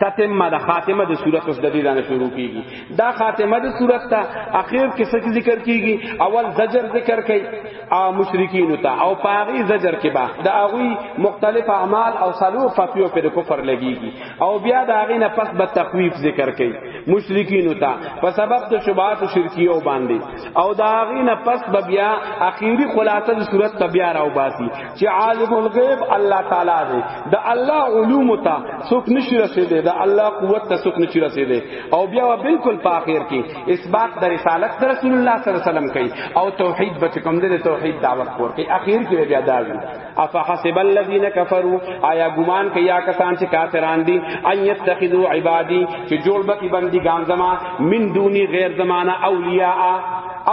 تتمه د خاتمه د صورت اوس د دې دانه شروع کیږي دا خاتمه د صورت ته اخر کې څه ذکر کیږي اول زجر ذکر کړي او مشرکین ته او پاغي زجر کې با د هغه مختلف اعمال او سلو فتیو پر کفر لګیږي او بیا د هغه نه پس به تخویف ذکر کړي مشرکین ته په سبب د شبهات او شرکیو باندې او د هغه نه پس به بیا اخیری خلاصه د صورت ته بیا راو باسي چې عالم الغیب الله تعالی دی د الله علوم ته څوک نشي رسیدي د الله قوت ته څوک نشي رسیدي او بیا بالکل په اخر کې اثبات د رسالت د رسول الله صلی الله علیه وسلم کوي او توحید به کوم د توحید دعوت پور کوي اخر کې بیا دا وي اف حسب الذين كفروا آیا ګمان کوي یا کسان چې کافران دي ان يتخذوا عبادي چې جوړ بکی بندي ګان زما من دوني غیر زمانہ اولیاء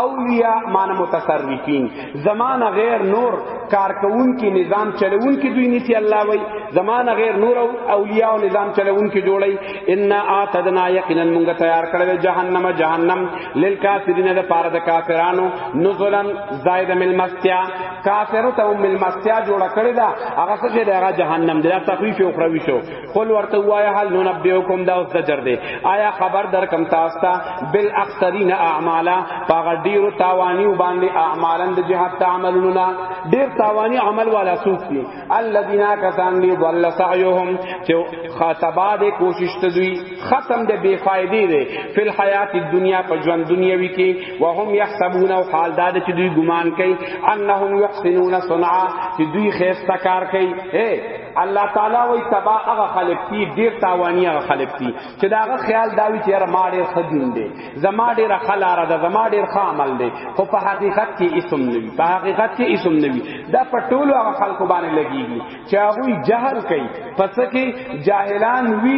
اولیاء معنی متصرفین زمانه غیر نور کارکون کی نظام چلون کی دوی نیتی الله وای زمانه غیر نور او اولیاء او نظام چلون کی جوړی ان اعتدنا یقینا مونږ تیار کړل جهنم جهنم للکافرین د پاره د کافرانو نزلا زائد من مستیا کافر ته مل مستیا جوړ کړی دا هغه څه چې دا جهنم دی تخفیف او خروی شو قل ورته وایا هل ننبئکم دا اوس زجر دی آیا خبر در کم تاسو ته بالاخسرین اعمالا پاغه ډیرو تاوانی باندې اعمالن د جهاد تعملونه ډیر تاوانی عمل والا سوق دی الذین کسان دی ضل سعیهم چې خطبا د کوشش تدوی ختم د بے فائدې دی فل حیات دنیا په ژوند دنیوي کې وهم یحسبون او حال دا چې دوی ګمان کوي انهم یحسنون صنعا چې دوی خیرسته کار کوي الله تعالی وی تبا هغه خلق تی ډیر تاوانی هغه خلق تی چې داغه خیال داوی چې ما ډیر خدین دی زما ډیر خلاره ده زما ډیر خامل دی خو په حقیقت کې اسم نوی په حقیقت کې اسم نوی دا په ټولو هغه خلق باندې لګیږي چې هغه جهل کوي پس کې جاهلان وی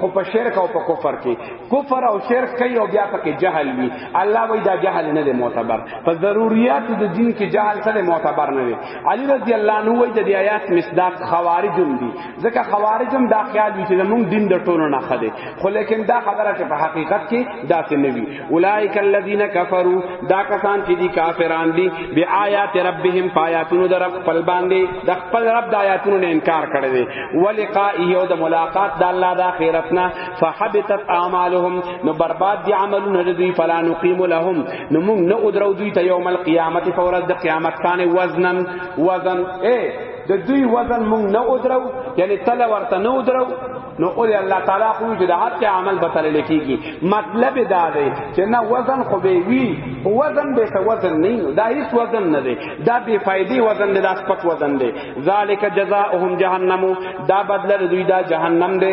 خو په شرک او په کفر کې کفر او شرک کوي او بیا پکې جهل وی الله وی دا جهل نه دی معتبر په ضرورت د دین کې جهل سره معتبر نه دی علی رضی الله عنه وای د آیات مصداق خوارجم دي ځکه خوارجم دا خیال وی چې موږ دین د ټولو نه خده خو لیکن دا خبره چې په حقیقت کې دا څه نه وی اولایک الذین کفروا دا کسان چې دي کافران دي بی آیات ربهم پایاتونو در خپل باندې د خپل رب د آیاتونو نه انکار کړی دی ولقاء یو د ملاقات د الله د آخرت نه فحبطت اعمالهم نو برباد دي عملونه دوی فلا نقیم لهم نو موږ نه ودرو دوی ته یوم القیامت فورز د قیامت کان وزنن وزن اے د دوی وزن موږ نه ودرو یعنی تل ورته نه ودرو نو اول الله تعالی خو چې د هر چا عمل به تل لیکيږي مطلب دا دی چې نه وزن خو به وی وزن به څه وزن نه دا هیڅ وزن نه دی دا بے فائدې وزن دی دا سپک وزن دی ذالک جزاؤهم جهنم دا بدل دوی دا جهنم دی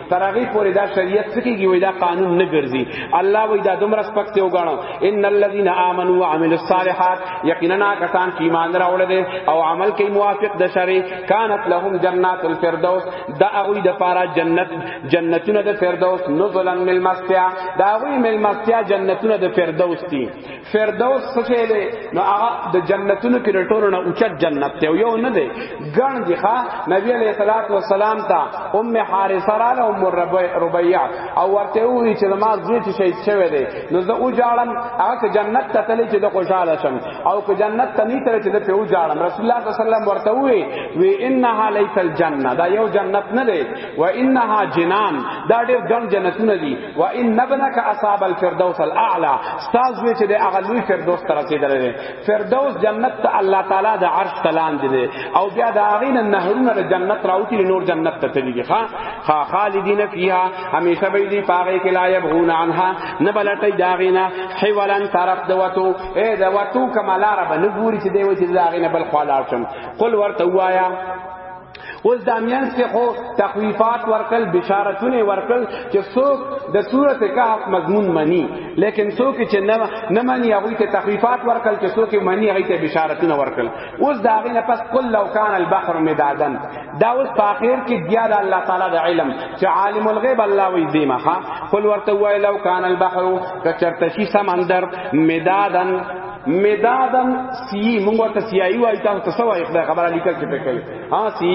تر هغه پورې دا شریعت څه کیږي وای دا قانون نه ګرځي الله وای دا دومره سپک ته وګاڼو ان الذين امنوا وعملوا الصالحات یقینا کسان چې ایمان راوړل او عمل کوي موافق د شری کانت لهم جنات الفردوس دا هغه د پارا جنت جنتونه د فردوس نزلا ملمستیا دا هغه ملمستیا جنتونه د فردوس دي فردوس څه شی دی نو هغه د جنتونو کې ټولو نه اوچت جنت دی یو نه دی ګڼ دی ښا نبی علیہ الصلوۃ والسلام ته ام حارثه را له ام ربیع او ورته وی چې ما زوی چې شهید شوی دی نو زه او جاړم هغه جنت ته تللی چې د خوشاله شم او که جنت ته نه تللی چې د پیو جاړم رسول الله صلی الله علیه وسلم ورته وی وی انها لیت الجنه دا یو جنت نه دی و انها جنان دا ډیر ګڼ جنتونه دي و ان ابنک اصحاب الفردوس الاعلى استاد وی چې د اغلوی فردوس تر رسیدلې فردوس جنت ته الله تعالی د عرش تلان دي او بیا د اغین نهرونه د جنت راوتی نور جنت ته تللی ښا خا خالدین فیها همیشه به دی پاره کې لا یبغون عنها نه بلټی داغینا حولا طرف دوتو اے دوتو کمالار بنګوري چې دی و چې داغینا بل خلاصم قل ورته وایا اوس دا میانس کې خو تخویفات ورکل بشارتونه ورکل چې څوک د صورت کهف مضمون منی لیکن څوک چې نه نه منی هغه ته تخویفات ورکل چې څوک منی هغه ته بشارتونه ورکل اوس دا غینه پس قل لو کان البحر مدادا دا اوس په اخر کې بیا د الله تعالی د علم چې عالم الغیب الله وی دی مخه قل ورته وای لو کان البحر کچرتشی سمندر مدادن مدادن سی مونږ ورته سیایي وای تاسو ته سوای خدای خبره لیکل کې پکې ها سی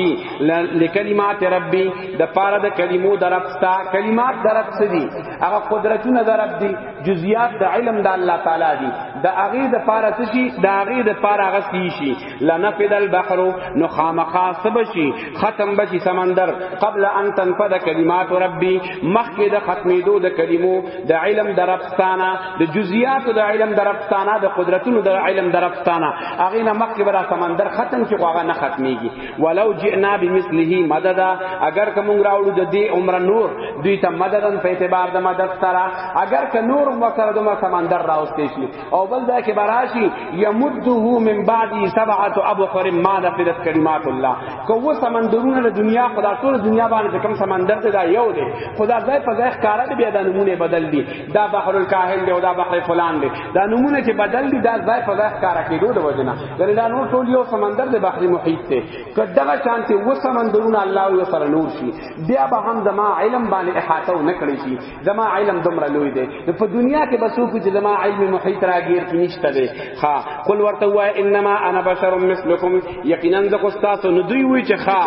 لکلمات ربي د پاره د کلمو درپستا کلمات درپس دي هغه قدرتونه درپ دي جزئیات د علم د الله تعالی دي د هغه د پاره شي د هغه د پاره غسی شي لنفد البحر نو خامخا سبشی ختم بشی سمندر قبل ان تنفد کلمات ربی مخکې د ختمېدو د کلمو د علم درپستانه د جزئیات د علم درپستانه د قدرتونو د علم درپستانه هغه نه مخکې برا سمندر ختم چې هغه نه ختميږي ولو جئنا بمثله مددا اگر کوم راوړو د دې عمر نور دوی ته مددن په اعتبار د مدد سره اگر که نور مو سره د سمندر راوستې شي او بل دا کې براشي يمده من بعد سبعه ابحر ما نفذت کلمات الله کو سمندرونه د دنیا خدا ټول دنیا باندې کم سمندر ته دا یو دی خدا ځای په ځای ښکارا دی بیا د نمونه بدل دی دا بحر الکاهل دی او دا بحر فلان دی دا نمونه چې بدل دی دا ځای په ځای ښکارا کېدو د وجنه ګنې دا نور ټول یو سمندر دی بحر محیط دی کداغه شانته و سمندرونه الله یو سره نور شي بیا به هم زما علم باندې احاطه نه کړی شي زما علم دومره لوی دی نو په دنیا کې بس وکړو چې زما علم محیط راګیر کې نشته دی ها قل ورته وای انما انا بشر مثلکم یقینا زه خو تاسو نو دوی وی چې ها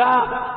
دا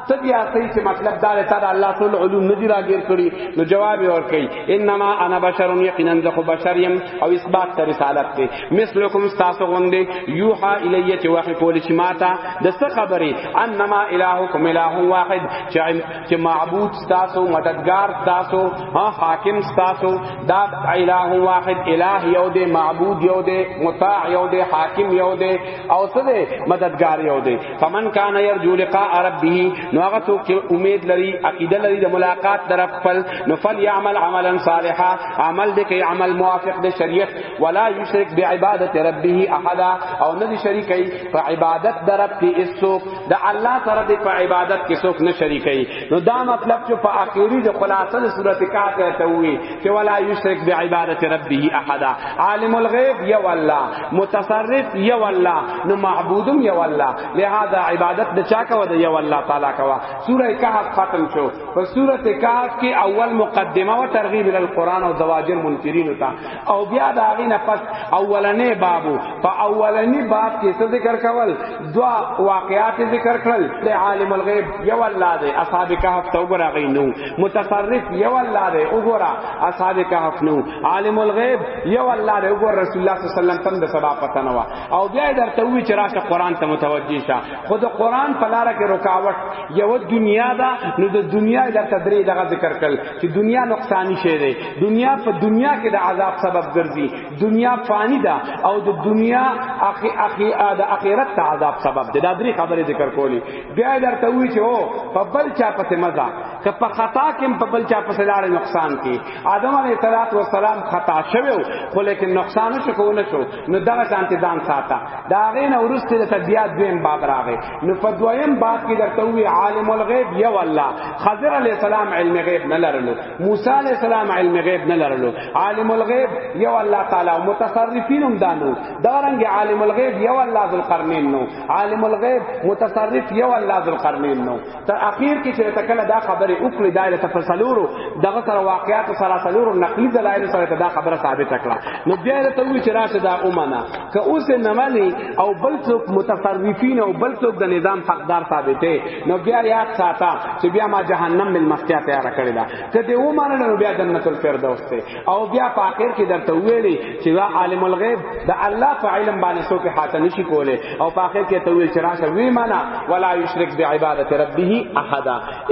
تبیا کوي چې مطلب دا دی تعالی الله ټول علوم نه دی راګیر کړی نو جواب یې ورکړي انما انا بشر یقینا زه خو بشر یم او اثبات تر رسالت دی مثلکم تاسو غوندې یوحا الیه چې وحی کول شي ماته د څه خبرې انما الهکم اله واحد چې چې معبود تاسو مددگار تاسو ها حاکم تاسو دا الہ واحد الہ یو دے معبود یو دے مطاع یو دے حاکم یو دے او څه دے مددگار یو دے فمن کان یرجو لقاء ربه نو هغه څوک چې امید لري عقیده لري د ملاقات در خپل نو فلیعمل عملا صالحا عمل دې کوي عمل موافق د شریعت ولا یشرک بعبادت ربه احد او نه شریکي په عبادت در خپل اسو د الله سره د په عبادت کې څوک نه شریکي نو دا مطلب چې په اخیری د خلاصه د سورته کاف ته وی چې ولا یشرک بعبادت ربه احد عالم الغیب یو الله متصرف یو الله نو معبودم یو الله لہذا عبادت د چا کو د یو الله تعالی کوا سوره کهف ختم شو په سوره کهف کې اول مقدمه او ترغیب ال القران او زواجر منکرین تا او بیا دا غینه پس اولنې بابو په اولنې باب کې څه ذکر کول دوا واقعات ذکر کړل د عالم الغیب یو الله دی اصحاب کهف ته وګرا غینو متصرف یو الله دی وګرا اصحاب کهف نو عالم الغیب یو الله دی وګرا رسول الله صلی الله علیه وسلم تم د سبا پته نو او بیا درته وی چې راشه قران ته متوجی شه خود قران په لار کې رکاوټ یو دنیا دا نو د دنیا درته درې دغه ذکر کړل چې دنیا نقصانی شی دی دنیا په دنیا کې د عذاب سبب ګرځي دنیا فانی ده او د دنیا اخی اخی د اخرت ته عذاب سبب ده دا درې خبرې ذکر کولی بیا درته وی چې او په بل چا پته مزه که په خطا کې په بل چا پسې لاړ نقصان کی آدم علیه الصلاۃ والسلام خطا شوو خو لیکن نقصان شو کو نه شو نو دغه شانتی دان ساته دا غې نه ورسته ته بیا دویم باب راغی نو په دویم باب کې درته وی عالم الغیب یو الله خضر علیه السلام علم غیب نه لرلو موسی علی السلام علم غیب نه لرلو عالم الغیب یو الله تعالی متصرفین هم دانو دارنګ عالم الغیب یو الله ذل قرنین نو عالم الغیب متصرف یو الله ذل قرنین نو تر اخیر کې چې تکله دا خبره وکړه دایره تفصیلورو دغه سره واقعیات سره سلورو نقلی دلایل سره دا خبره ثابت کړه نو بیا ته وی چې راشه دا اومنه که اوس نه مانی او بل څوک متصرفین او بل څوک د نظام حقدار ثابته نو بیا یاد ساته چې بیا ما جهنم مل مختیا تیار کړی دا کدی و مانه نو بیا جنت الفردوس ته او بیا په اخر کې درته ویلی چې دا عالم الغیب دا الله په علم باندې سو کې حاصل نشي کوله او په اخر کې ته ویل چې راشه وی معنا ولا یشرک بعبادت ربه احد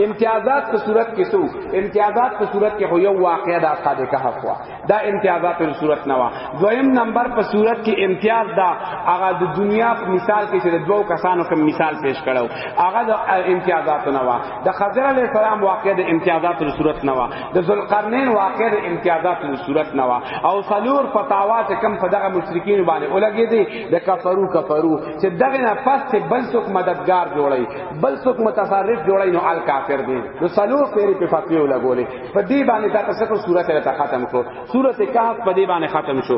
امتیازات په صورت کې سو امتیازات په صورت کې هو یو واقعه دا صادقه هوا دا امتیازات په صورت نه وا دویم نمبر په صورت کې امتیاز دا هغه د دنیا په مثال کې چې د دوو کسانو کوم مثال پیش کړو هغه د امتیازات نه وا د خضر علی السلام واقع د امتیازات په صورت نه وا د ذوالقرنین واقع د امتیازات په صورت نه وا او سلور فتاوا ته کم په دغه مشرکین باندې ولګې دي د کفرو کفرو چې دغه نه پس ته بل څوک مددگار جوړي بل څوک متصرف جوړي نو ال کافر دي نو سلور پیری په فتوی ولګولې په دې باندې دا تاسو سورته ته ختم کړو سورته کهف په دې باندې ختم شو